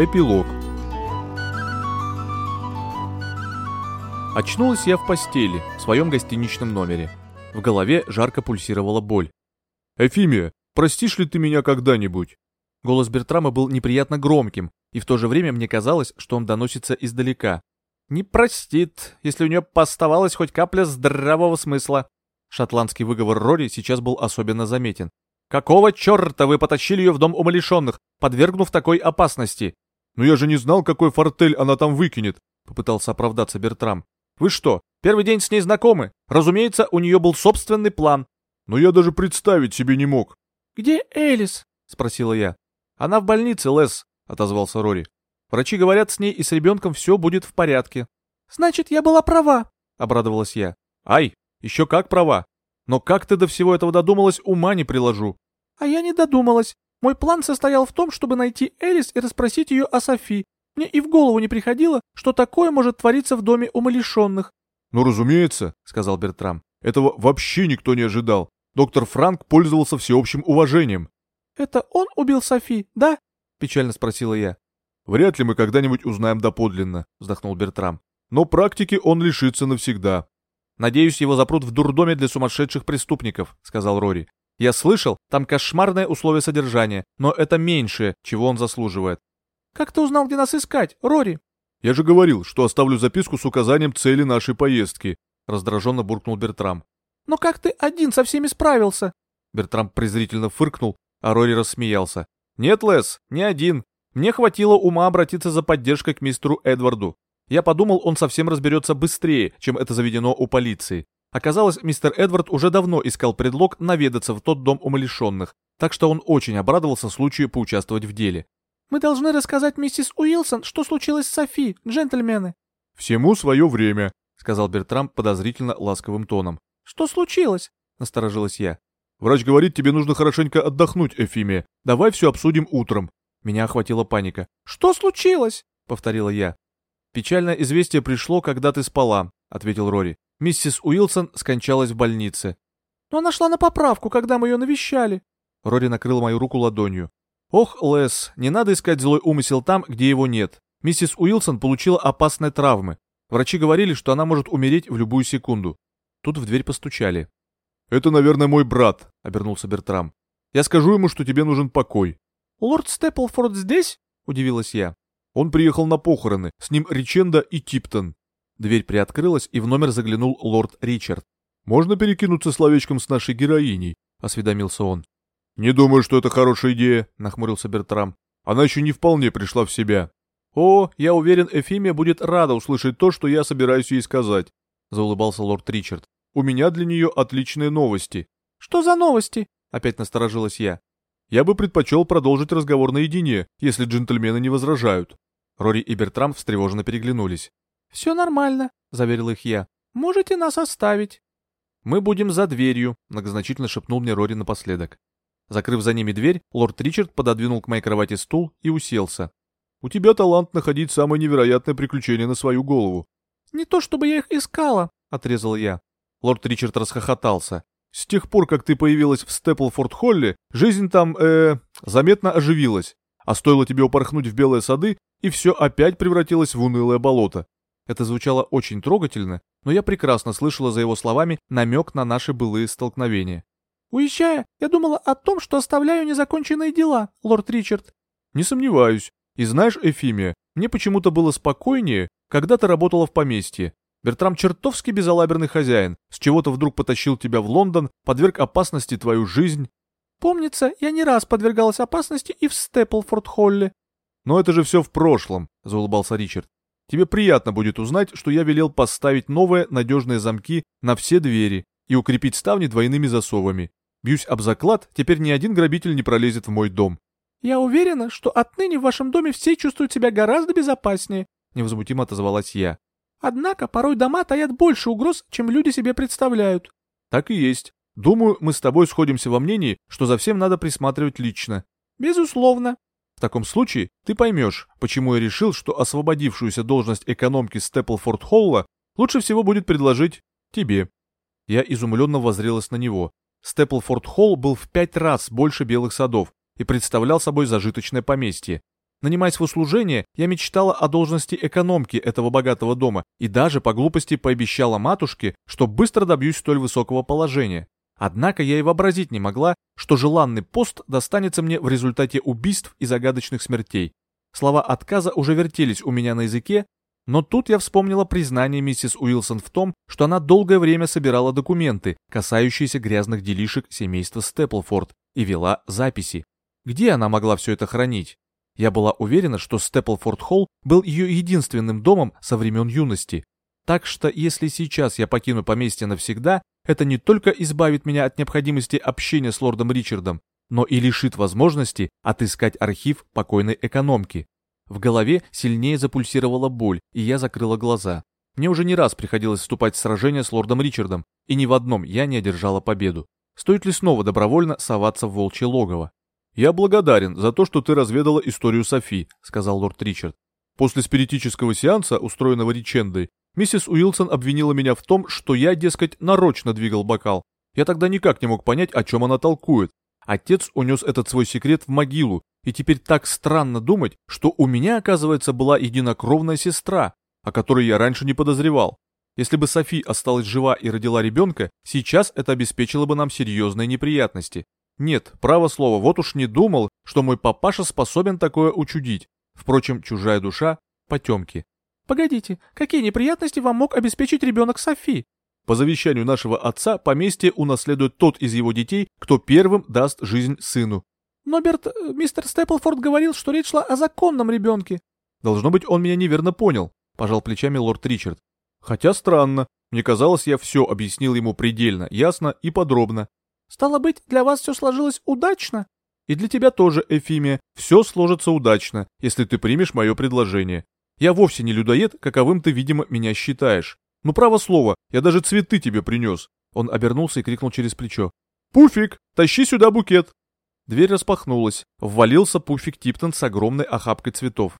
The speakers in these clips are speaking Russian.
Эпилог Очнулась я в постели, в своем гостиничном номере. В голове жарко пульсировала боль. «Эфимия, простишь ли ты меня когда-нибудь?» Голос Бертрама был неприятно громким, и в то же время мне казалось, что он доносится издалека. «Не простит, если у нее поставалась хоть капля здравого смысла». Шотландский выговор Рори сейчас был особенно заметен. «Какого черта вы потащили ее в дом умалишенных, подвергнув такой опасности?» «Но я же не знал, какой фортель она там выкинет», — попытался оправдаться Бертрам. «Вы что, первый день с ней знакомы? Разумеется, у нее был собственный план». «Но я даже представить себе не мог». «Где Элис?» — спросила я. «Она в больнице, Лес», — отозвался Рори. «Врачи говорят, с ней и с ребенком все будет в порядке». «Значит, я была права», — обрадовалась я. «Ай, еще как права. Но как ты до всего этого додумалась, ума не приложу». «А я не додумалась. Мой план состоял в том, чтобы найти Элис и расспросить ее о Софи. Мне и в голову не приходило, что такое может твориться в доме умалишенных. «Ну, разумеется», — сказал Бертрам. «Этого вообще никто не ожидал. Доктор Франк пользовался всеобщим уважением». «Это он убил Софи, да?» — печально спросила я. «Вряд ли мы когда-нибудь узнаем доподлинно», — вздохнул Бертрам. «Но практики он лишится навсегда». «Надеюсь, его запрут в дурдоме для сумасшедших преступников», — сказал Рори. «Я слышал, там кошмарное условие содержания, но это меньшее, чего он заслуживает. Как ты узнал, где нас искать, Рори?» «Я же говорил, что оставлю записку с указанием цели нашей поездки», — раздраженно буркнул Бертрам. «Но как ты один со всеми справился?» Бертрам презрительно фыркнул, а Рори рассмеялся. «Нет, Лес, не один. Мне хватило ума обратиться за поддержкой к мистеру Эдварду. Я подумал, он совсем разберется быстрее, чем это заведено у полиции. Оказалось, мистер Эдвард уже давно искал предлог наведаться в тот дом умалишенных, так что он очень обрадовался случаю поучаствовать в деле. Мы должны рассказать миссис Уилсон, что случилось с Софи, джентльмены». «Всему свое время», — сказал Бертрам подозрительно ласковым тоном. «Что случилось?» — насторожилась я. «Врач говорит, тебе нужно хорошенько отдохнуть, Эфимия. Давай все обсудим утром». Меня охватила паника. «Что случилось?» — повторила я. «Печальное известие пришло, когда ты спала», — ответил Рори. «Миссис Уилсон скончалась в больнице». «Но она шла на поправку, когда мы ее навещали». Рори накрыл мою руку ладонью. Ох, Лес, не надо искать злой умысел там, где его нет. Миссис Уилсон получила опасные травмы. Врачи говорили, что она может умереть в любую секунду. Тут в дверь постучали. «Это, наверное, мой брат», — обернулся Бертрам. «Я скажу ему, что тебе нужен покой». «Лорд Степлфорд здесь?» — удивилась я. «Он приехал на похороны. С ним Риченда и Типтон». Дверь приоткрылась, и в номер заглянул лорд Ричард. «Можно перекинуться словечком с нашей героиней?» — осведомился он. «Не думаю, что это хорошая идея», — нахмурился Бертрам. «Она еще не вполне пришла в себя». «О, я уверен, Эфимия будет рада услышать то, что я собираюсь ей сказать», — заулыбался лорд Ричард. «У меня для нее отличные новости». «Что за новости?» — опять насторожилась я. «Я бы предпочел продолжить разговор наедине, если джентльмены не возражают». Рори и Бертрам встревоженно переглянулись. «Все нормально», — заверил их я. «Можете нас оставить». «Мы будем за дверью», — многозначительно шепнул мне Рори напоследок. Закрыв за ними дверь, лорд Ричард пододвинул к моей кровати стул и уселся. «У тебя талант находить самые невероятные приключения на свою голову». «Не то чтобы я их искала», — отрезал я. Лорд Ричард расхохотался. «С тех пор, как ты появилась в Степлфорд-Холле, жизнь там, э заметно оживилась. А стоило тебе упорхнуть в белые сады, и все опять превратилось в унылое болото». Это звучало очень трогательно, но я прекрасно слышала за его словами намек на наши былые столкновения. Уезжая, я думала о том, что оставляю незаконченные дела, лорд Ричард. Не сомневаюсь. И знаешь, Эфимия, мне почему-то было спокойнее, когда ты работала в поместье. Бертрам чертовски безалаберный хозяин, с чего-то вдруг потащил тебя в Лондон, подверг опасности твою жизнь. Помнится, я не раз подвергалась опасности и в Степлфорд-Холле. Но это же все в прошлом, заулыбался Ричард. Тебе приятно будет узнать, что я велел поставить новые надежные замки на все двери и укрепить ставни двойными засовами. Бьюсь об заклад, теперь ни один грабитель не пролезет в мой дом. Я уверена, что отныне в вашем доме все чувствуют себя гораздо безопаснее, невозмутимо отозвалась я. Однако порой дома таят больше угроз, чем люди себе представляют. Так и есть. Думаю, мы с тобой сходимся во мнении, что за всем надо присматривать лично. Безусловно. В таком случае ты поймешь, почему я решил, что освободившуюся должность экономки Степлфорд Холла лучше всего будет предложить тебе. Я изумленно воззрелась на него. Степлфорд Холл был в пять раз больше белых садов и представлял собой зажиточное поместье. Нанимаясь в услужение, я мечтала о должности экономки этого богатого дома и даже по глупости пообещала матушке, что быстро добьюсь столь высокого положения. Однако я и вообразить не могла, что желанный пост достанется мне в результате убийств и загадочных смертей. Слова отказа уже вертелись у меня на языке, но тут я вспомнила признание миссис Уилсон в том, что она долгое время собирала документы, касающиеся грязных делишек семейства Степлфорд, и вела записи. Где она могла все это хранить? Я была уверена, что Степлфорд-Холл был ее единственным домом со времен юности. Так что если сейчас я покину поместье навсегда, это не только избавит меня от необходимости общения с лордом Ричардом, но и лишит возможности отыскать архив покойной экономки. В голове сильнее запульсировала боль, и я закрыла глаза. Мне уже не раз приходилось вступать в сражение с лордом Ричардом, и ни в одном я не одержала победу. Стоит ли снова добровольно соваться в волчье логово? «Я благодарен за то, что ты разведала историю Софи», — сказал лорд Ричард. «После спиритического сеанса, устроенного Ричендой, миссис Уилсон обвинила меня в том, что я, дескать, нарочно двигал бокал. Я тогда никак не мог понять, о чем она толкует. Отец унес этот свой секрет в могилу, и теперь так странно думать, что у меня, оказывается, была единокровная сестра, о которой я раньше не подозревал. Если бы Софи осталась жива и родила ребенка, сейчас это обеспечило бы нам серьезные неприятности. Нет, право слово, вот уж не думал, что мой папаша способен такое учудить. Впрочем, чужая душа — потемки. Погодите, какие неприятности вам мог обеспечить ребенок Софи? По завещанию нашего отца поместье унаследует тот из его детей, кто первым даст жизнь сыну. Но Берт, э, мистер Степлфорд говорил, что речь шла о законном ребенке. Должно быть, он меня неверно понял, пожал плечами лорд Ричард. Хотя странно, мне казалось, я все объяснил ему предельно, ясно и подробно. Стало быть, для вас все сложилось удачно? И для тебя тоже, Эфимия, все сложится удачно, если ты примешь мое предложение. Я вовсе не людоед, каковым ты, видимо, меня считаешь. Ну, право слово, я даже цветы тебе принес. Он обернулся и крикнул через плечо. «Пуфик, тащи сюда букет!» Дверь распахнулась. Ввалился Пуфик Типтон с огромной охапкой цветов.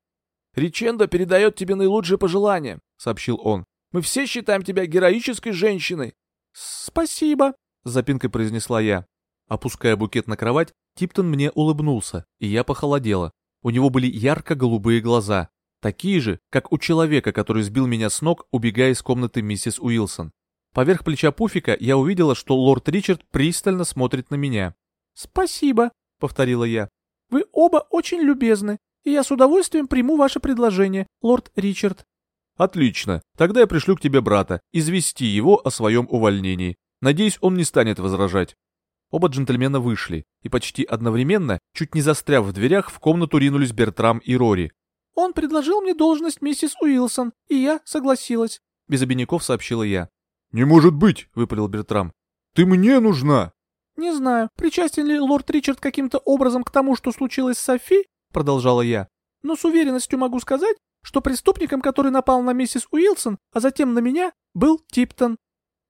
«Риченда передает тебе наилучшие пожелания», — сообщил он. «Мы все считаем тебя героической женщиной». «Спасибо», — с запинкой произнесла я. Опуская букет на кровать, Типтон мне улыбнулся, и я похолодела. У него были ярко-голубые глаза, Такие же, как у человека, который сбил меня с ног, убегая из комнаты миссис Уилсон. Поверх плеча Пуфика я увидела, что лорд Ричард пристально смотрит на меня. «Спасибо», — повторила я. «Вы оба очень любезны, и я с удовольствием приму ваше предложение, лорд Ричард». «Отлично. Тогда я пришлю к тебе брата, извести его о своем увольнении. Надеюсь, он не станет возражать». Оба джентльмена вышли, и почти одновременно, чуть не застряв в дверях, в комнату ринулись Бертрам и Рори. Он предложил мне должность миссис Уилсон, и я согласилась», — без обиняков сообщила я. «Не может быть», — выпалил Бертрам. «Ты мне нужна». «Не знаю, причастен ли лорд Ричард каким-то образом к тому, что случилось с Софи», — продолжала я. «Но с уверенностью могу сказать, что преступником, который напал на миссис Уилсон, а затем на меня, был Типтон».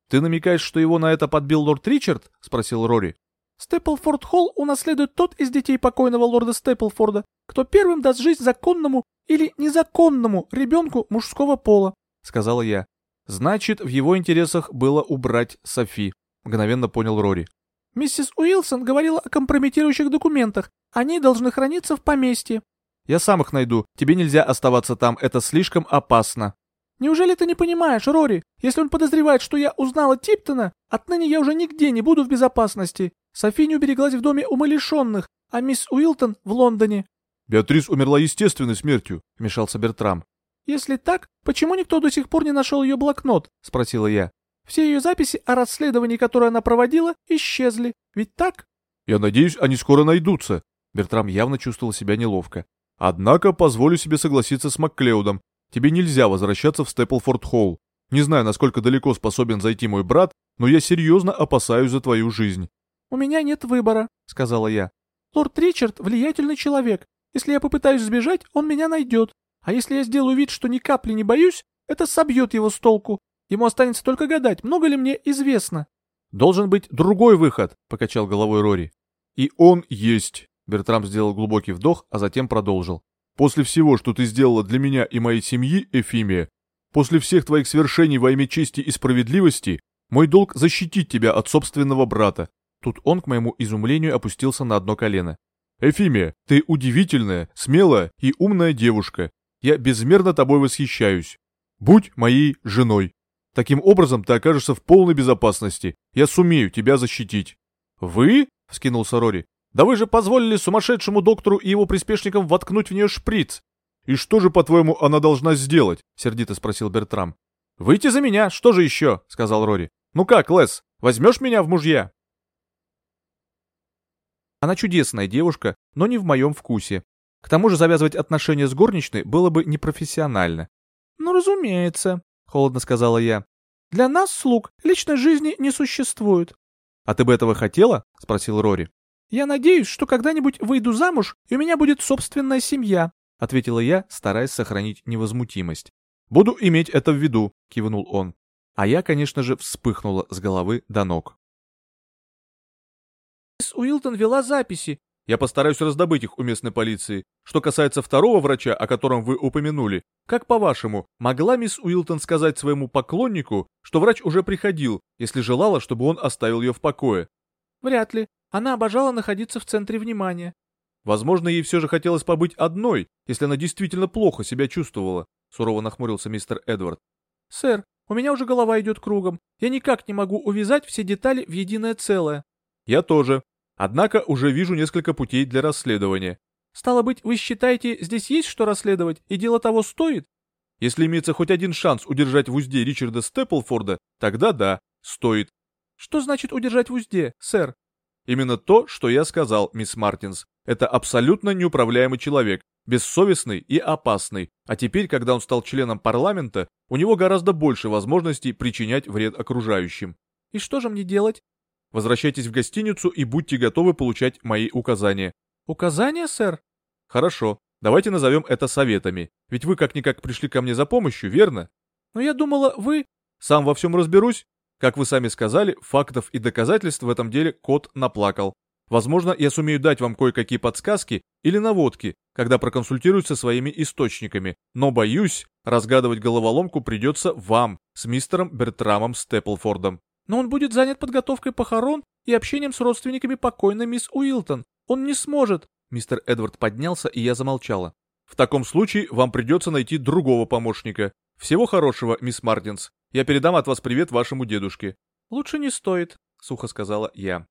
«Ты намекаешь, что его на это подбил лорд Ричард?» — спросил Рори. «Степлфорд Холл унаследует тот из детей покойного лорда Степлфорда, кто первым даст жизнь законному или незаконному ребенку мужского пола», — сказала я. «Значит, в его интересах было убрать Софи», — мгновенно понял Рори. «Миссис Уилсон говорила о компрометирующих документах. Они должны храниться в поместье». «Я сам их найду. Тебе нельзя оставаться там. Это слишком опасно». «Неужели ты не понимаешь, Рори? Если он подозревает, что я узнала Типтона, отныне я уже нигде не буду в безопасности. Софи не убереглась в доме умалишенных, а мисс Уилтон в Лондоне. Беатрис умерла естественной смертью, вмешался Бертрам. Если так, почему никто до сих пор не нашел ее блокнот? спросила я. Все ее записи о расследовании, которое она проводила, исчезли. Ведь так? Я надеюсь, они скоро найдутся. Бертрам явно чувствовал себя неловко. Однако позволю себе согласиться с Макклеудом. Тебе нельзя возвращаться в Степлфорд-Холл. Не знаю, насколько далеко способен зайти мой брат, но я серьезно опасаюсь за твою жизнь. «У меня нет выбора», — сказала я. «Лорд Ричард — влиятельный человек, если я попытаюсь сбежать, он меня найдет. А если я сделаю вид, что ни капли не боюсь, это собьет его с толку. Ему останется только гадать, много ли мне известно. Должен быть другой выход, покачал головой Рори. И он есть. Бертрам сделал глубокий вдох, а затем продолжил. После всего, что ты сделала для меня и моей семьи, Эфимия, после всех твоих свершений во имя чести и справедливости, мой долг защитить тебя от собственного брата. Тут он, к моему изумлению, опустился на одно колено. Эфимия, ты удивительная, смелая и умная девушка. Я безмерно тобой восхищаюсь. Будь моей женой. Таким образом ты окажешься в полной безопасности. Я сумею тебя защитить». «Вы?» — вскинулся Рори. «Да вы же позволили сумасшедшему доктору и его приспешникам воткнуть в нее шприц!» «И что же, по-твоему, она должна сделать?» — сердито спросил Бертрам. «Выйти за меня, что же еще?» — сказал Рори. «Ну как, Лес, возьмешь меня в мужья?» Она чудесная девушка, но не в моем вкусе. К тому же завязывать отношения с горничной было бы непрофессионально. «Ну, разумеется», — холодно сказала я. «Для нас, слуг, личной жизни не существует». «А ты бы этого хотела?» — спросил Рори. «Я надеюсь, что когда-нибудь выйду замуж, и у меня будет собственная семья», — ответила я, стараясь сохранить невозмутимость. «Буду иметь это в виду», — кивнул он. А я, конечно же, вспыхнула с головы до ног. «Мисс Уилтон вела записи. Я постараюсь раздобыть их у местной полиции. Что касается второго врача, о котором вы упомянули, как по-вашему, могла мисс Уилтон сказать своему поклоннику, что врач уже приходил, если желала, чтобы он оставил ее в покое? Вряд ли. Она обожала находиться в центре внимания. Возможно, ей все же хотелось побыть одной, если она действительно плохо себя чувствовала, сурово нахмурился мистер Эдвард. Сэр, у меня уже голова идет кругом. Я никак не могу увязать все детали в единое целое. Я тоже. Однако уже вижу несколько путей для расследования. Стало быть, вы считаете, здесь есть что расследовать, и дело того стоит? Если имеется хоть один шанс удержать в узде Ричарда Степлфорда, тогда да, стоит. Что значит удержать в узде, сэр? Именно то, что я сказал, мисс Мартинс. Это абсолютно неуправляемый человек, бессовестный и опасный. А теперь, когда он стал членом парламента, у него гораздо больше возможностей причинять вред окружающим. И что же мне делать? Возвращайтесь в гостиницу и будьте готовы получать мои указания. Указания, сэр? Хорошо. Давайте назовем это советами. Ведь вы как-никак пришли ко мне за помощью, верно? Но я думала, вы... Сам во всем разберусь. Как вы сами сказали, фактов и доказательств в этом деле кот наплакал. Возможно, я сумею дать вам кое-какие подсказки или наводки, когда проконсультируюсь со своими источниками, но боюсь, разгадывать головоломку придется вам с мистером Бертрамом Степлфордом. Но он будет занят подготовкой похорон и общением с родственниками покойной мисс Уилтон. Он не сможет. Мистер Эдвард поднялся, и я замолчала. В таком случае вам придется найти другого помощника. Всего хорошего, мисс Мартинс. Я передам от вас привет вашему дедушке. Лучше не стоит, сухо сказала я.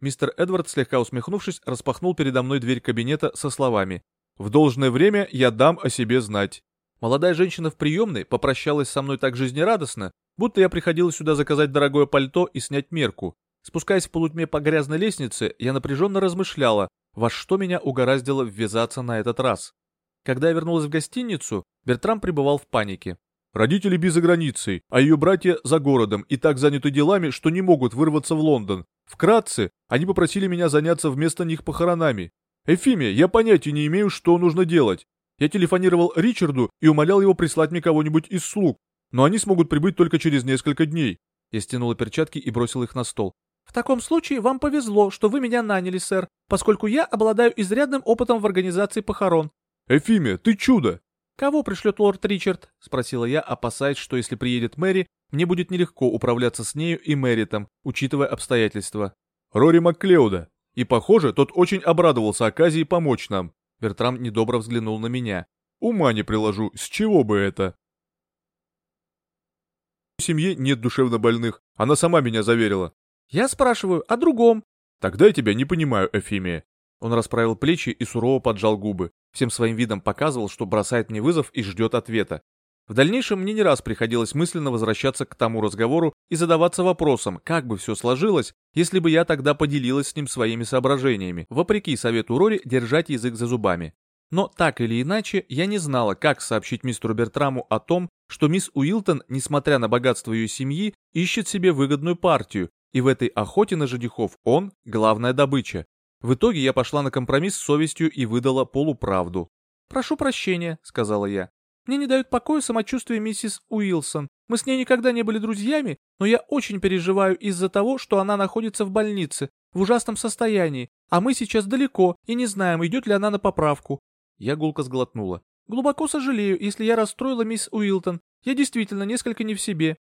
Мистер Эдвард, слегка усмехнувшись, распахнул передо мной дверь кабинета со словами «В должное время я дам о себе знать». Молодая женщина в приемной попрощалась со мной так жизнерадостно, будто я приходил сюда заказать дорогое пальто и снять мерку. Спускаясь в полутьме по грязной лестнице, я напряженно размышляла, во что меня угораздило ввязаться на этот раз. Когда я вернулась в гостиницу, Бертрам пребывал в панике. Родители без границей, а ее братья за городом и так заняты делами, что не могут вырваться в Лондон. Вкратце, они попросили меня заняться вместо них похоронами. Эфимия, я понятия не имею, что нужно делать. Я телефонировал Ричарду и умолял его прислать мне кого-нибудь из слуг, но они смогут прибыть только через несколько дней. Я стянула перчатки и бросил их на стол. В таком случае вам повезло, что вы меня наняли, сэр, поскольку я обладаю изрядным опытом в организации похорон. Эфимия, ты чудо! Кого пришлет лорд Ричард? Спросила я, опасаясь, что если приедет Мэри, мне будет нелегко управляться с нею и Мэритом, учитывая обстоятельства. Рори Макклеуда. И, похоже, тот очень обрадовался оказии помочь нам. Бертрам недобро взглянул на меня. Ума не приложу, с чего бы это? В семье нет душевно больных, она сама меня заверила. Я спрашиваю о другом. Тогда я тебя не понимаю, Эфимия. Он расправил плечи и сурово поджал губы. Всем своим видом показывал, что бросает мне вызов и ждет ответа. В дальнейшем мне не раз приходилось мысленно возвращаться к тому разговору и задаваться вопросом, как бы все сложилось, если бы я тогда поделилась с ним своими соображениями, вопреки совету Рори держать язык за зубами. Но так или иначе, я не знала, как сообщить мистеру Бертраму о том, что мисс Уилтон, несмотря на богатство ее семьи, ищет себе выгодную партию, и в этой охоте на жадихов он – главная добыча. В итоге я пошла на компромисс с совестью и выдала полуправду. «Прошу прощения», — сказала я. Мне не дают покоя самочувствие миссис Уилсон. Мы с ней никогда не были друзьями, но я очень переживаю из-за того, что она находится в больнице, в ужасном состоянии, а мы сейчас далеко и не знаем, идет ли она на поправку. Я гулко сглотнула. Глубоко сожалею, если я расстроила мисс Уилтон. Я действительно несколько не в себе.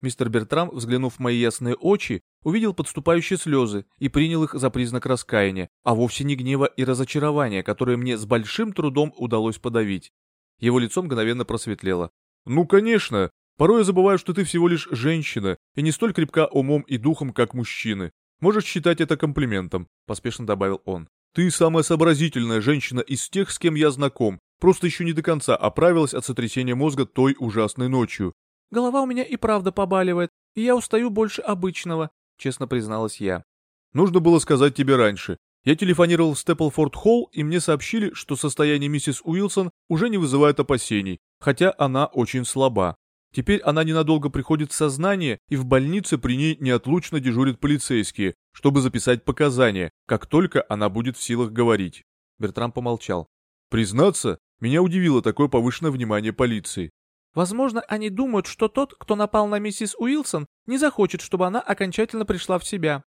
Мистер Бертрам, взглянув в мои ясные очи, увидел подступающие слезы и принял их за признак раскаяния, а вовсе не гнева и разочарования, которые мне с большим трудом удалось подавить. Его лицо мгновенно просветлело. «Ну, конечно. Порой я забываю, что ты всего лишь женщина и не столь крепка умом и духом, как мужчины. Можешь считать это комплиментом», — поспешно добавил он. «Ты самая сообразительная женщина из тех, с кем я знаком, просто еще не до конца оправилась от сотрясения мозга той ужасной ночью». «Голова у меня и правда побаливает, и я устаю больше обычного», — честно призналась я. «Нужно было сказать тебе раньше. Я телефонировал в Степлфорд-Холл, и мне сообщили, что состояние миссис Уилсон уже не вызывает опасений, хотя она очень слаба. Теперь она ненадолго приходит в сознание, и в больнице при ней неотлучно дежурят полицейские, чтобы записать показания, как только она будет в силах говорить. Бертрам помолчал. Признаться, меня удивило такое повышенное внимание полиции. Возможно, они думают, что тот, кто напал на миссис Уилсон, не захочет, чтобы она окончательно пришла в себя.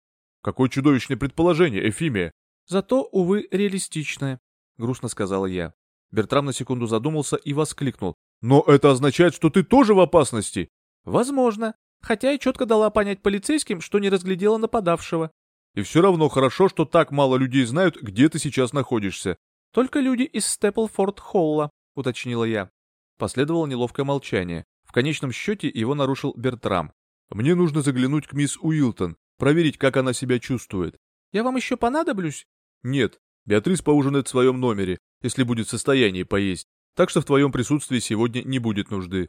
Какое чудовищное предположение, Эфимия. Зато, увы, реалистичное, грустно сказала я. Бертрам на секунду задумался и воскликнул. Но это означает, что ты тоже в опасности. Возможно, хотя и четко дала понять полицейским, что не разглядела нападавшего. И все равно хорошо, что так мало людей знают, где ты сейчас находишься. Только люди из Степлфорд-Холла, уточнила я. Последовало неловкое молчание. В конечном счете его нарушил Бертрам. «Мне нужно заглянуть к мисс Уилтон, проверить, как она себя чувствует». «Я вам еще понадоблюсь?» «Нет. Беатрис поужинает в своем номере, если будет в состоянии поесть. Так что в твоем присутствии сегодня не будет нужды».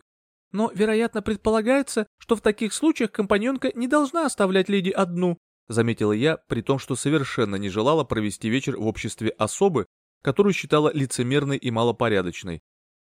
«Но, вероятно, предполагается, что в таких случаях компаньонка не должна оставлять леди одну», заметила я, при том, что совершенно не желала провести вечер в обществе особы, которую считала лицемерной и малопорядочной.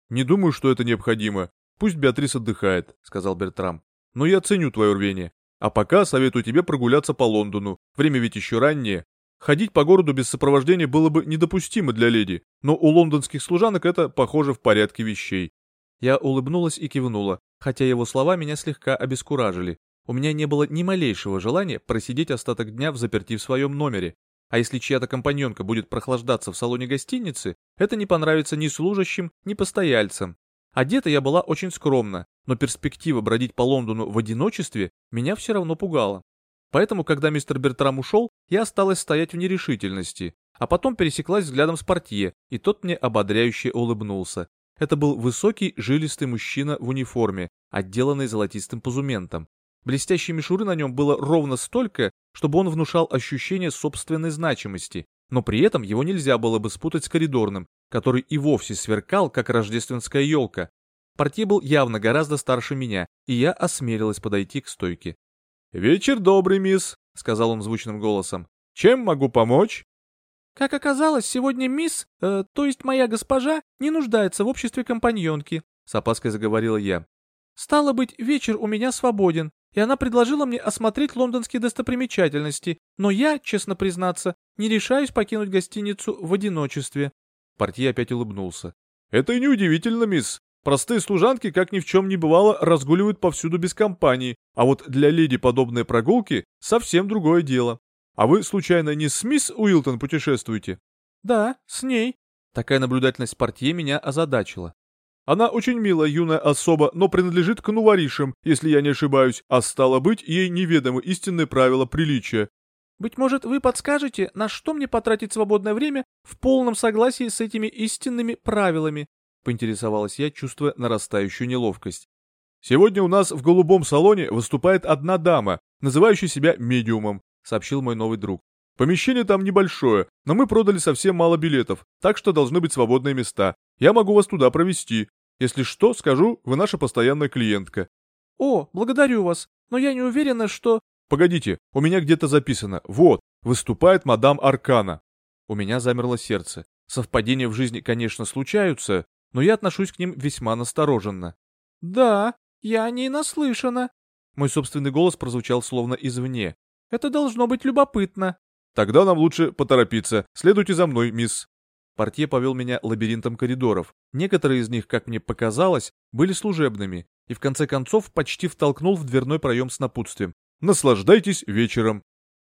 «Не думаю, что это необходимо. Пусть Беатрис отдыхает», — сказал Бертрам. «Но я ценю твое рвение. А пока советую тебе прогуляться по Лондону. Время ведь еще раннее. Ходить по городу без сопровождения было бы недопустимо для леди, но у лондонских служанок это, похоже, в порядке вещей». Я улыбнулась и кивнула, хотя его слова меня слегка обескуражили. У меня не было ни малейшего желания просидеть остаток дня в заперти в своем номере. А если чья-то компаньонка будет прохлаждаться в салоне гостиницы, это не понравится ни служащим, ни постояльцам. Одета я была очень скромно, но перспектива бродить по Лондону в одиночестве меня все равно пугала. Поэтому, когда мистер Бертрам ушел, я осталась стоять в нерешительности, а потом пересеклась взглядом с портье, и тот мне ободряюще улыбнулся. Это был высокий, жилистый мужчина в униформе, отделанный золотистым позументом. Блестящей мишуры на нем было ровно столько, чтобы он внушал ощущение собственной значимости, но при этом его нельзя было бы спутать с коридорным, который и вовсе сверкал, как рождественская елка. Портье был явно гораздо старше меня, и я осмелилась подойти к стойке. «Вечер добрый, мисс», — сказал он звучным голосом. «Чем могу помочь?» «Как оказалось, сегодня мисс, э, то есть моя госпожа, не нуждается в обществе компаньонки», — с опаской заговорила я. «Стало быть, вечер у меня свободен, и она предложила мне осмотреть лондонские достопримечательности, но я, честно признаться, не решаюсь покинуть гостиницу в одиночестве». Портье опять улыбнулся. «Это и неудивительно, мисс. Простые служанки, как ни в чем не бывало, разгуливают повсюду без компании, а вот для леди подобные прогулки — совсем другое дело. А вы, случайно, не с мисс Уилтон путешествуете?» «Да, с ней». Такая наблюдательность портье меня озадачила. Она очень милая юная особа, но принадлежит к нуворишам, если я не ошибаюсь, а стало быть, ей неведомы истинные правила приличия. Быть может, вы подскажете, на что мне потратить свободное время в полном согласии с этими истинными правилами? Поинтересовалась я, чувствуя нарастающую неловкость. Сегодня у нас в голубом салоне выступает одна дама, называющая себя медиумом, сообщил мой новый друг. Помещение там небольшое, но мы продали совсем мало билетов, так что должны быть свободные места. Я могу вас туда провести. Если что, скажу, вы наша постоянная клиентка». «О, благодарю вас, но я не уверена, что...» «Погодите, у меня где-то записано. Вот, выступает мадам Аркана». У меня замерло сердце. Совпадения в жизни, конечно, случаются, но я отношусь к ним весьма настороженно. «Да, я не наслышана». Мой собственный голос прозвучал словно извне. «Это должно быть любопытно». «Тогда нам лучше поторопиться. Следуйте за мной, мисс». Портье повел меня лабиринтом коридоров. Некоторые из них, как мне показалось, были служебными, и в конце концов почти втолкнул в дверной проем с напутствием. «Наслаждайтесь вечером!»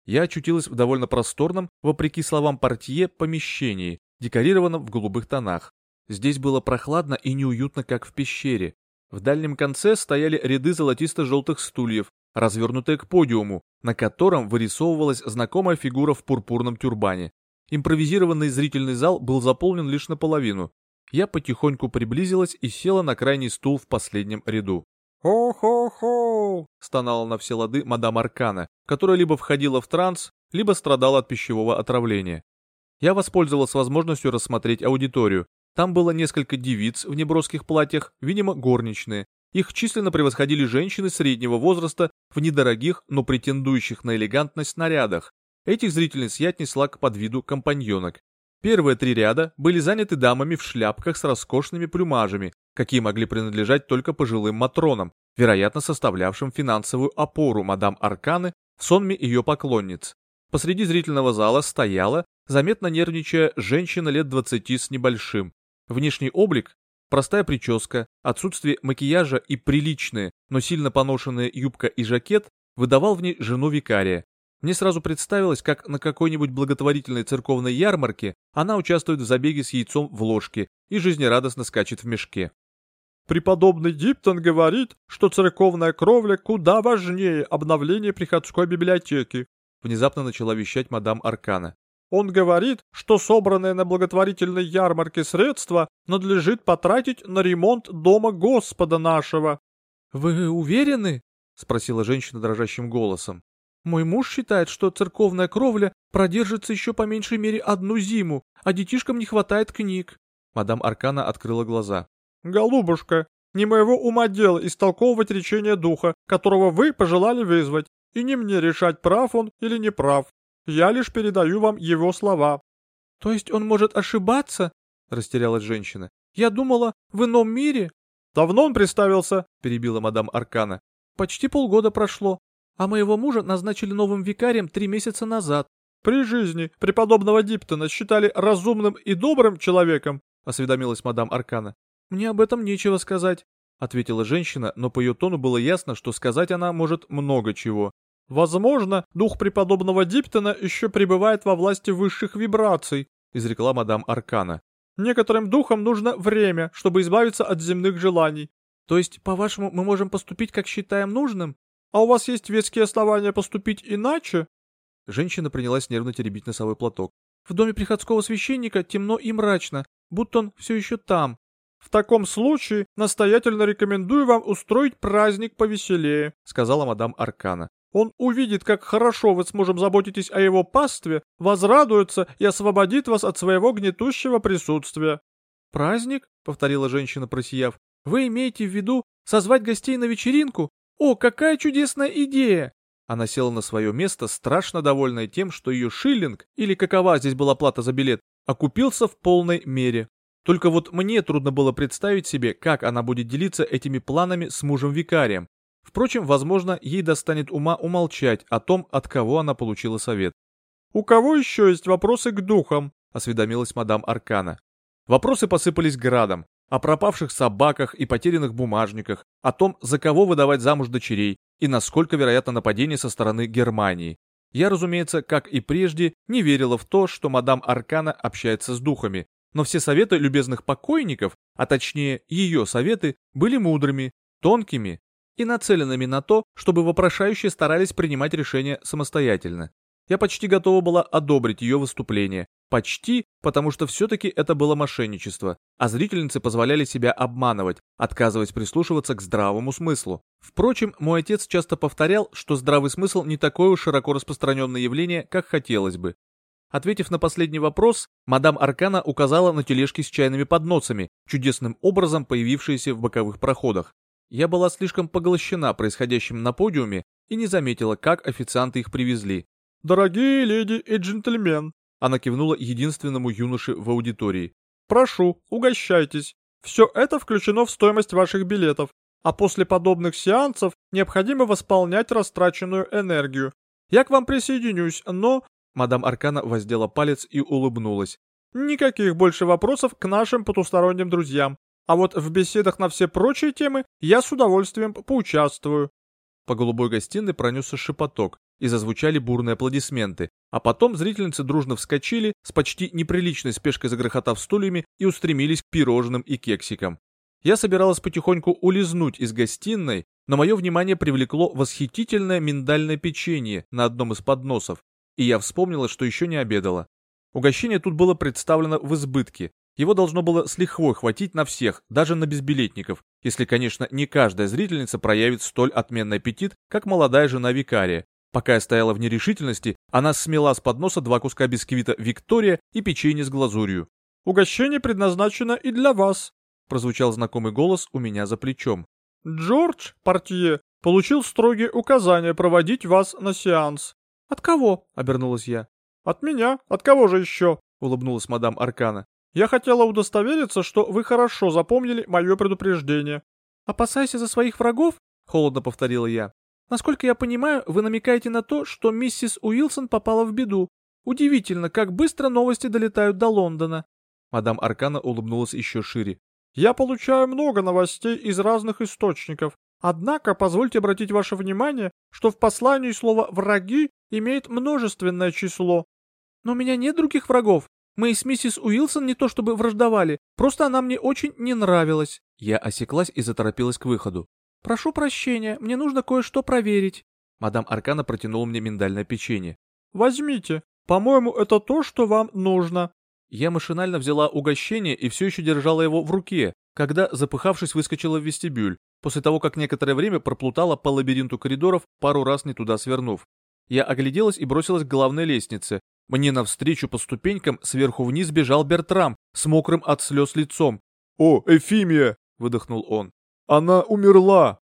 Я очутилась в довольно просторном, вопреки словам портье, помещении, декорированном в голубых тонах. Здесь было прохладно и неуютно, как в пещере. В дальнем конце стояли ряды золотисто-желтых стульев, развернутое к подиуму, на котором вырисовывалась знакомая фигура в пурпурном тюрбане. Импровизированный зрительный зал был заполнен лишь наполовину. Я потихоньку приблизилась и села на крайний стул в последнем ряду. «Хо-хо-хо!» — стонала на все лады мадам Аркана, которая либо входила в транс, либо страдала от пищевого отравления. Я воспользовалась возможностью рассмотреть аудиторию. Там было несколько девиц в неброских платьях, видимо, горничные. Их численно превосходили женщины среднего возраста в недорогих, но претендующих на элегантность нарядах. Этих зрительниц я отнесла к подвиду компаньонок. Первые три ряда были заняты дамами в шляпках с роскошными плюмажами, какие могли принадлежать только пожилым матронам, вероятно составлявшим финансовую опору мадам Арканы в сонме ее поклонниц. Посреди зрительного зала стояла, заметно нервничая, женщина лет 20 с небольшим. Внешний облик, простая прическа, отсутствие макияжа и приличные, но сильно поношенные юбка и жакет выдавал в ней жену викария. Мне сразу представилось, как на какой-нибудь благотворительной церковной ярмарке она участвует в забеге с яйцом в ложке и жизнерадостно скачет в мешке. Преподобный Диптон говорит, что церковная кровля куда важнее обновления приходской библиотеки, внезапно начала вещать мадам Аркана. Он говорит, что собранные на благотворительной ярмарке средства надлежит потратить на ремонт дома Господа нашего. Вы уверены? спросила женщина дрожащим голосом. Мой муж считает, что церковная кровля продержится еще по меньшей мере одну зиму, а детишкам не хватает книг. Мадам Аркана открыла глаза. «Голубушка, не моего ума дело истолковывать речение духа, которого вы пожелали вызвать, и не мне решать, прав он или не прав. Я лишь передаю вам его слова». «То есть он может ошибаться?» — растерялась женщина. «Я думала, в ином мире...» «Давно он представился?» — перебила мадам Аркана. «Почти полгода прошло, а моего мужа назначили новым викарием три месяца назад». «При жизни преподобного Диптона считали разумным и добрым человеком?» — осведомилась мадам Аркана. «Мне об этом нечего сказать», — ответила женщина, но по ее тону было ясно, что сказать она может много чего. «Возможно, дух преподобного Диптона еще пребывает во власти высших вибраций», — изрекла мадам Аркана. «Некоторым духам нужно время, чтобы избавиться от земных желаний». «То есть, по-вашему, мы можем поступить, как считаем нужным?» «А у вас есть веские основания поступить иначе?» Женщина принялась нервно теребить носовой платок. «В доме приходского священника темно и мрачно, будто он все еще там. «В таком случае настоятельно рекомендую вам устроить праздник повеселее», сказала мадам Аркана. «Он увидит, как хорошо вы сможем заботитесь о его пастве, возрадуется и освободит вас от своего гнетущего присутствия». «Праздник?» — повторила женщина, просияв. «Вы имеете в виду созвать гостей на вечеринку? О, какая чудесная идея!» Она села на свое место, страшно довольная тем, что ее шиллинг, или какова здесь была плата за билет, окупился в полной мере. Только вот мне трудно было представить себе, как она будет делиться этими планами с мужем-викарием. Впрочем, возможно, ей достанет ума умолчать о том, от кого она получила совет. «У кого еще есть вопросы к духам?» — осведомилась мадам Аркана. Вопросы посыпались градом. О пропавших собаках и потерянных бумажниках, о том, за кого выдавать замуж дочерей и насколько вероятно нападение со стороны Германии. Я, разумеется, как и прежде, не верила в то, что мадам Аркана общается с духами, но все советы любезных покойников, а точнее ее советы, были мудрыми, тонкими и нацеленными на то, чтобы вопрошающие старались принимать решения самостоятельно. Я почти готова была одобрить ее выступление. Почти, потому что все-таки это было мошенничество, а зрительницы позволяли себя обманывать, отказываясь прислушиваться к здравому смыслу. Впрочем, мой отец часто повторял, что здравый смысл не такое уж широко распространенное явление, как хотелось бы. Ответив на последний вопрос, мадам Аркана указала на тележки с чайными подносами, чудесным образом появившиеся в боковых проходах. Я была слишком поглощена происходящим на подиуме и не заметила, как официанты их привезли. «Дорогие леди и джентльмен», она кивнула единственному юноше в аудитории. «Прошу, угощайтесь. Все это включено в стоимость ваших билетов, а после подобных сеансов необходимо восполнять растраченную энергию. Я к вам присоединюсь, но Мадам Аркана воздела палец и улыбнулась. «Никаких больше вопросов к нашим потусторонним друзьям. А вот в беседах на все прочие темы я с удовольствием поучаствую». По голубой гостиной пронесся шепоток, и зазвучали бурные аплодисменты, а потом зрительницы дружно вскочили, с почти неприличной спешкой загрохотав стульями и устремились к пирожным и кексикам. Я собиралась потихоньку улизнуть из гостиной, но мое внимание привлекло восхитительное миндальное печенье на одном из подносов, и я вспомнила, что еще не обедала. Угощение тут было представлено в избытке. Его должно было с лихвой хватить на всех, даже на безбилетников, если, конечно, не каждая зрительница проявит столь отменный аппетит, как молодая жена викария. Пока я стояла в нерешительности, она смела с подноса два куска бисквита «Виктория» и печенье с глазурью. «Угощение предназначено и для вас», — прозвучал знакомый голос у меня за плечом. «Джордж, портье, получил строгие указания проводить вас на сеанс». «От кого?» — обернулась я. «От меня? От кого же еще?» — улыбнулась мадам Аркана. «Я хотела удостовериться, что вы хорошо запомнили мое предупреждение». «Опасайся за своих врагов?» — холодно повторила я. «Насколько я понимаю, вы намекаете на то, что миссис Уилсон попала в беду. Удивительно, как быстро новости долетают до Лондона». Мадам Аркана улыбнулась еще шире. Я получаю много новостей из разных источников. Однако, позвольте обратить ваше внимание, что в послании слово «враги» имеет множественное число. Но у меня нет других врагов. Мы с миссис Уилсон не то чтобы враждовали, просто она мне очень не нравилась. Я осеклась и заторопилась к выходу. Прошу прощения, мне нужно кое-что проверить. Мадам Аркана протянула мне миндальное печенье. Возьмите. По-моему, это то, что вам нужно. Я машинально взяла угощение и все еще держала его в руке, когда, запыхавшись, выскочила в вестибюль, после того, как некоторое время проплутала по лабиринту коридоров, пару раз не туда свернув. Я огляделась и бросилась к главной лестнице. Мне навстречу по ступенькам сверху вниз бежал Бертрам с мокрым от слез лицом. «О, Эфимия!» — выдохнул он. «Она умерла!»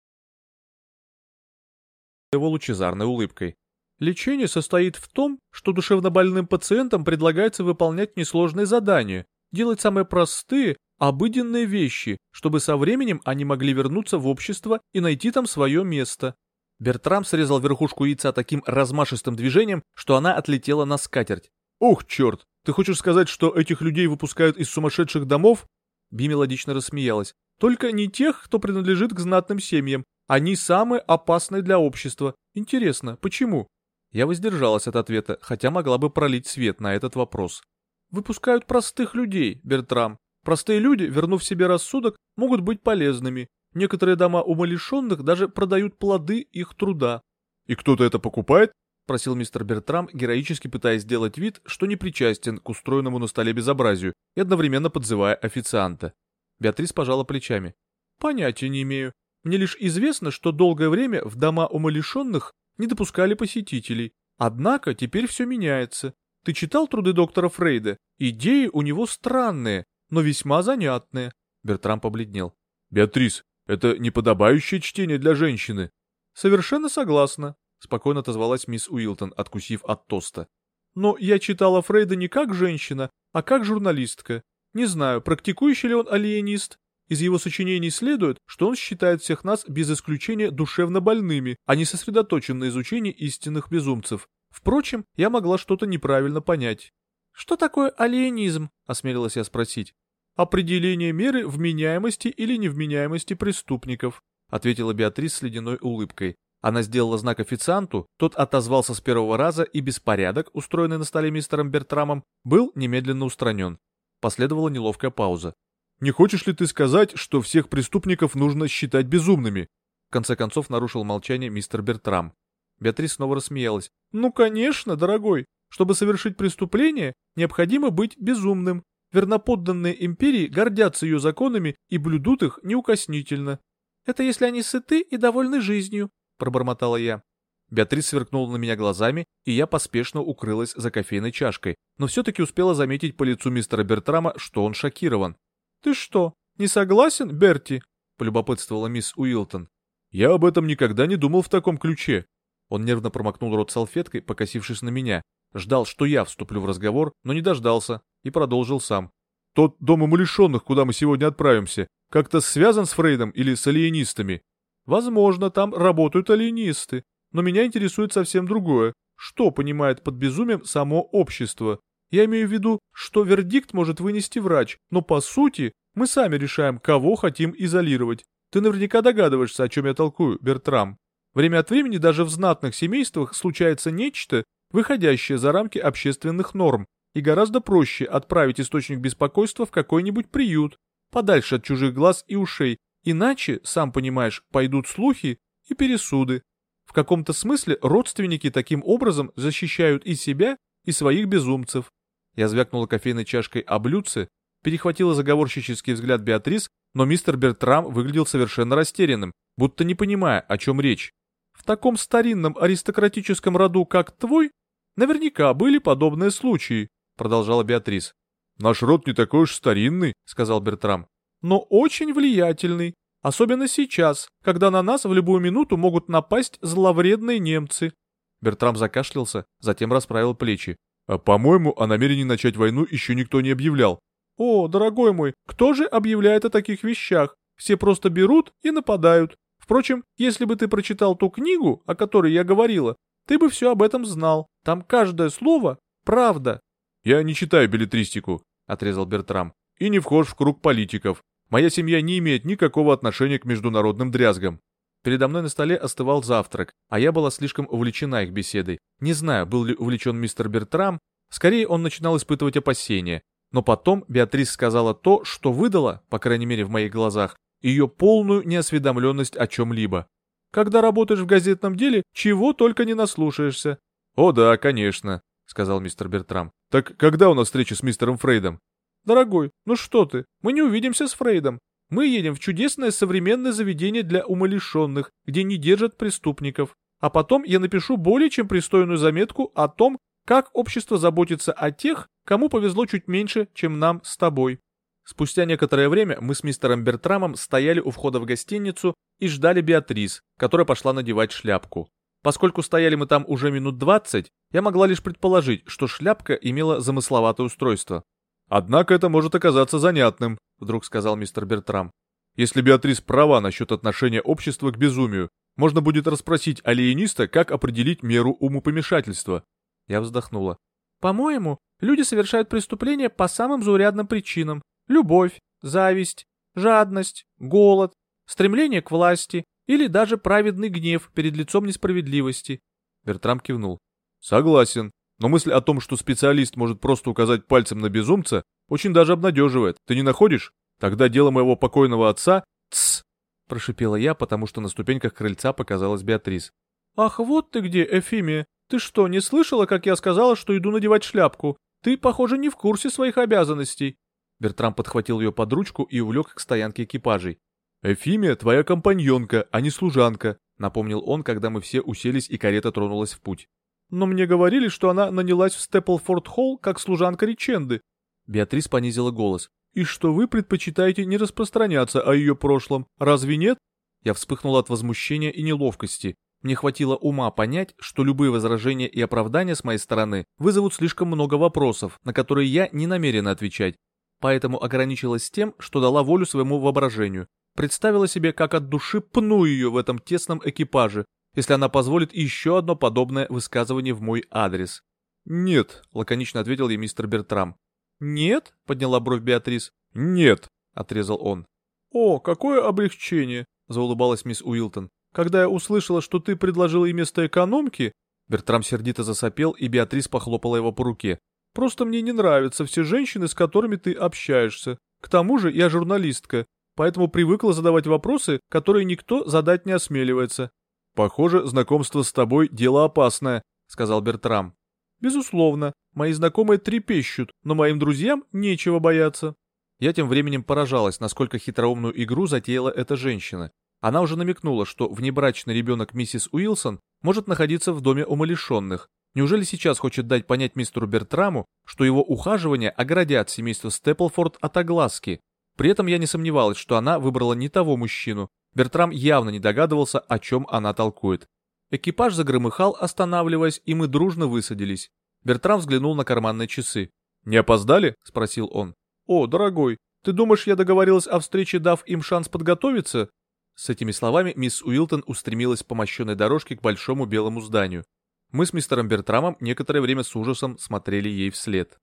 Его лучезарной улыбкой. Лечение состоит в том, что душевнобольным пациентам предлагается выполнять несложные задания, делать самые простые, обыденные вещи, чтобы со временем они могли вернуться в общество и найти там свое место. Бертрам срезал верхушку яйца таким размашистым движением, что она отлетела на скатерть. «Ух, черт! Ты хочешь сказать, что этих людей выпускают из сумасшедших домов?» Би мелодично рассмеялась. «Только не тех, кто принадлежит к знатным семьям. Они самые опасные для общества. Интересно, почему?» Я воздержалась от ответа, хотя могла бы пролить свет на этот вопрос. Выпускают простых людей, Бертрам. Простые люди, вернув себе рассудок, могут быть полезными. Некоторые дома умалишенных даже продают плоды их труда. «И кто-то это покупает?» — просил мистер Бертрам, героически пытаясь сделать вид, что не причастен к устроенному на столе безобразию и одновременно подзывая официанта. Беатрис пожала плечами. «Понятия не имею. Мне лишь известно, что долгое время в дома умалишенных не допускали посетителей. Однако теперь все меняется. Ты читал труды доктора Фрейда? Идеи у него странные, но весьма занятные. Бертрам побледнел. Беатрис, это неподобающее чтение для женщины. Совершенно согласна, спокойно отозвалась мисс Уилтон, откусив от тоста. Но я читала Фрейда не как женщина, а как журналистка. Не знаю, практикующий ли он алиенист, из его сочинений следует, что он считает всех нас без исключения душевно больными, а не сосредоточен на изучении истинных безумцев. Впрочем, я могла что-то неправильно понять. «Что такое алиенизм?» – осмелилась я спросить. «Определение меры вменяемости или невменяемости преступников», – ответила Беатрис с ледяной улыбкой. Она сделала знак официанту, тот отозвался с первого раза, и беспорядок, устроенный на столе мистером Бертрамом, был немедленно устранен. Последовала неловкая пауза. Не хочешь ли ты сказать, что всех преступников нужно считать безумными? В конце концов нарушил молчание мистер Бертрам. Беатрис снова рассмеялась. Ну, конечно, дорогой. Чтобы совершить преступление, необходимо быть безумным. Верноподданные империи гордятся ее законами и блюдут их неукоснительно. Это если они сыты и довольны жизнью, пробормотала я. Беатрис сверкнула на меня глазами, и я поспешно укрылась за кофейной чашкой, но все-таки успела заметить по лицу мистера Бертрама, что он шокирован. «Ты что, не согласен, Берти?» — полюбопытствовала мисс Уилтон. «Я об этом никогда не думал в таком ключе». Он нервно промокнул рот салфеткой, покосившись на меня. Ждал, что я вступлю в разговор, но не дождался, и продолжил сам. «Тот дом умалишенных, куда мы сегодня отправимся, как-то связан с Фрейдом или с алиенистами?» «Возможно, там работают алиенисты, но меня интересует совсем другое. Что понимает под безумием само общество? Я имею в виду, что вердикт может вынести врач, но по сути мы сами решаем, кого хотим изолировать. Ты наверняка догадываешься, о чем я толкую, Бертрам. Время от времени даже в знатных семействах случается нечто, выходящее за рамки общественных норм, и гораздо проще отправить источник беспокойства в какой-нибудь приют. подальше от чужих глаз и ушей, иначе, сам понимаешь, пойдут слухи и пересуды. В каком-то смысле родственники таким образом защищают и себя, и своих безумцев. Я звякнула кофейной чашкой о блюдце, перехватила заговорщический взгляд Беатрис, но мистер Бертрам выглядел совершенно растерянным, будто не понимая, о чем речь. В таком старинном аристократическом роду, как твой, наверняка были подобные случаи, продолжала Беатрис. Наш род не такой уж старинный, сказал Бертрам, но очень влиятельный, особенно сейчас, когда на нас в любую минуту могут напасть зловредные немцы. Бертрам закашлялся, затем расправил плечи. А, по-моему, о намерении начать войну еще никто не объявлял. О, дорогой мой, кто же объявляет о таких вещах? Все просто берут и нападают. Впрочем, если бы ты прочитал ту книгу, о которой я говорила, ты бы все об этом знал. Там каждое слово — правда. Я не читаю билетристику, отрезал Бертрам, и не вхож в круг политиков. Моя семья не имеет никакого отношения к международным дрязгам. Передо мной на столе остывал завтрак, а я была слишком увлечена их беседой. Не знаю, был ли увлечен мистер Бертрам, скорее он начинал испытывать опасения. Но потом Беатрис сказала то, что выдало, по крайней мере в моих глазах, ее полную неосведомленность о чем-либо. Когда работаешь в газетном деле, чего только не наслушаешься. «О да, конечно», — сказал мистер Бертрам. «Так когда у нас встреча с мистером Фрейдом?» «Дорогой, ну что ты, мы не увидимся с Фрейдом. Мы едем в чудесное современное заведение для умалишенных, где не держат преступников. А потом я напишу более чем пристойную заметку о том, как общество заботится о тех, кому повезло чуть меньше, чем нам с тобой. Спустя некоторое время мы с мистером Бертрамом стояли у входа в гостиницу и ждали Беатрис, которая пошла надевать шляпку. Поскольку стояли мы там уже минут двадцать, я могла лишь предположить, что шляпка имела замысловатое устройство. «Однако это может оказаться занятным», — вдруг сказал мистер Бертрам. «Если Беатрис права насчет отношения общества к безумию, можно будет расспросить алиениста, как определить меру умопомешательства». Я вздохнула. «По-моему, люди совершают преступления по самым заурядным причинам, любовь, зависть, жадность, голод, стремление к власти или даже праведный гнев перед лицом несправедливости. Бертрам кивнул. Согласен, но мысль о том, что специалист может просто указать пальцем на безумца, очень даже обнадеживает. Ты не находишь? Тогда дело моего покойного отца... Тсс! Прошипела я, потому что на ступеньках крыльца показалась Беатрис. «Ах, вот ты где, Эфимия! Ты что, не слышала, как я сказала, что иду надевать шляпку? Ты, похоже, не в курсе своих обязанностей. Бертрам подхватил ее под ручку и увлек к стоянке экипажей. «Эфимия твоя компаньонка, а не служанка», — напомнил он, когда мы все уселись и карета тронулась в путь. «Но мне говорили, что она нанялась в Степлфорд-Холл как служанка Риченды». Беатрис понизила голос. «И что вы предпочитаете не распространяться о ее прошлом, разве нет?» Я вспыхнула от возмущения и неловкости. Мне хватило ума понять, что любые возражения и оправдания с моей стороны вызовут слишком много вопросов, на которые я не намерена отвечать поэтому ограничилась тем, что дала волю своему воображению. Представила себе, как от души пну ее в этом тесном экипаже, если она позволит еще одно подобное высказывание в мой адрес. «Нет», — лаконично ответил ей мистер Бертрам. «Нет?» — подняла бровь Беатрис. «Нет», — отрезал он. «О, какое облегчение!» — заулыбалась мисс Уилтон. «Когда я услышала, что ты предложила ей место экономки...» Бертрам сердито засопел, и Беатрис похлопала его по руке. Просто мне не нравятся все женщины, с которыми ты общаешься. К тому же я журналистка, поэтому привыкла задавать вопросы, которые никто задать не осмеливается. Похоже, знакомство с тобой дело опасное, сказал Бертрам. Безусловно, мои знакомые трепещут, но моим друзьям нечего бояться. Я тем временем поражалась, насколько хитроумную игру затеяла эта женщина. Она уже намекнула, что внебрачный ребенок миссис Уилсон может находиться в доме умалишенных, Неужели сейчас хочет дать понять мистеру Бертраму, что его ухаживания оградят семейство Степлфорд от огласки? При этом я не сомневалась, что она выбрала не того мужчину. Бертрам явно не догадывался, о чем она толкует. Экипаж загромыхал, останавливаясь, и мы дружно высадились. Бертрам взглянул на карманные часы. «Не опоздали?» — спросил он. «О, дорогой, ты думаешь, я договорилась о встрече, дав им шанс подготовиться?» С этими словами мисс Уилтон устремилась по мощенной дорожке к большому белому зданию. Мы с мистером Бертрамом некоторое время с ужасом смотрели ей вслед.